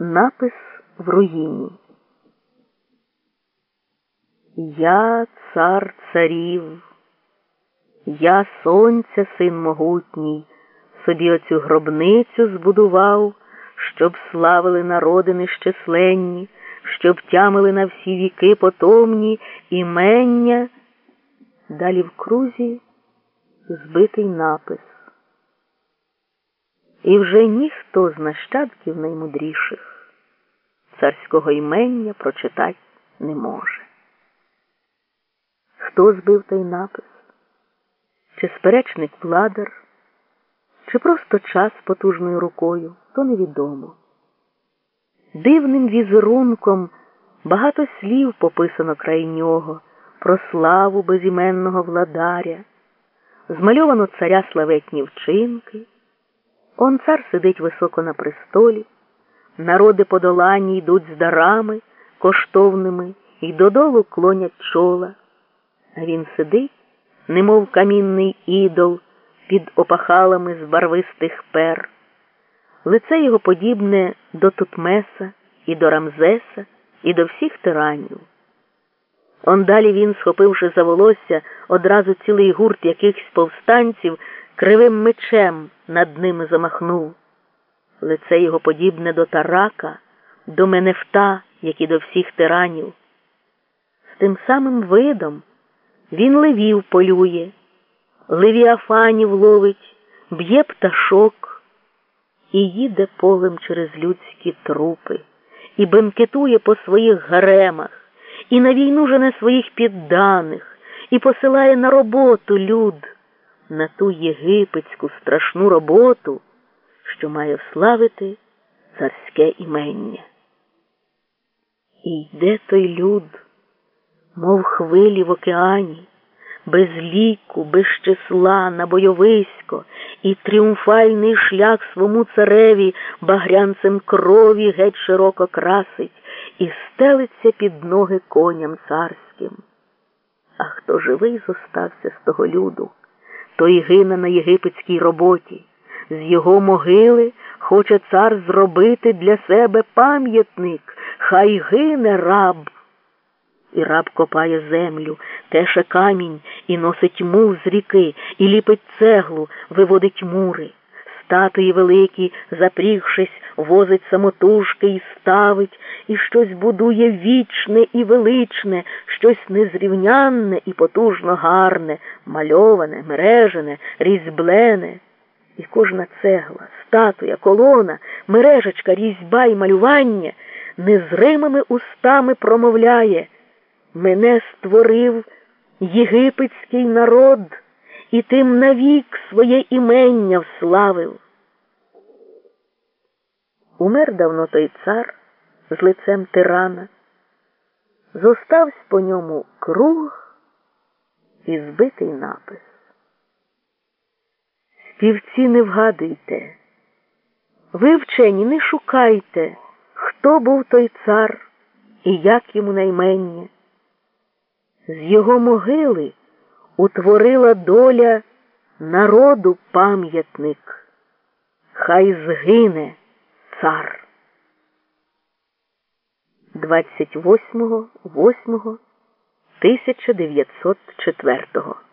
Напис в руїні. Я цар царів, я сонця син могутній, собі оцю гробницю збудував, щоб славили народи нещисленні, щоб тямили на всі віки потомні імення. Далі в крузі збитий напис. І вже ніхто з нащадків наймудріших царського імення прочитать не може. Хто збив той напис? Чи сперечник владар, чи просто час потужною рукою, то невідомо. Дивним візерунком багато слів пописано край нього про славу безіменного владаря, змальовано царя славетні вчинки. Он цар сидить високо на престолі, народи подолані йдуть з дарами коштовними і додолу клонять чола. А він сидить, немов камінний ідол, під опахалами з барвистих пер. Лице його подібне до Тутмеса, і до Рамзеса, і до всіх тиранів. Он далі він, схопивши за волосся одразу цілий гурт якихось повстанців, кривим мечем над ними замахнув. Лице його подібне до тарака, до менефта, як і до всіх тиранів. З тим самим видом він левів полює, левіафанів ловить, б'є пташок і їде полем через людські трупи, і бенкетує по своїх гаремах, і на війну жене своїх підданих, і посилає на роботу люд, на ту єгипетську страшну роботу, що має вславити царське імення. І йде той люд, мов хвилі в океані, без ліку, без числа, на бойовисько, і тріумфальний шлях свому цареві багрянцем крові геть широко красить і стелиться під ноги коням царським. А хто живий зостався з того люду, той гине на єгипетській роботі. З його могили хоче цар зробити для себе пам'ятник, хай гине раб. І раб копає землю, теше камінь і носить мул з ріки, і ліпить цеглу, виводить мури. Статуї великі, запрігшись, возить самотужки і ставить, і щось будує вічне і величне, щось незрівнянне і потужно гарне, мальоване, мережене, різьблене. І кожна цегла, статуя, колона, мережечка, різьба і малювання незримими устами промовляє. Мене створив єгипетський народ і тим навік своє імення вславив. Умер давно той цар з лицем тирана, зоставсь по ньому круг і збитий напис. Співці не вгадуйте, ви вчені не шукайте, хто був той цар і як йому наймення. З його могили утворила доля народу пам'ятник, хай згине цар. 28.08.1904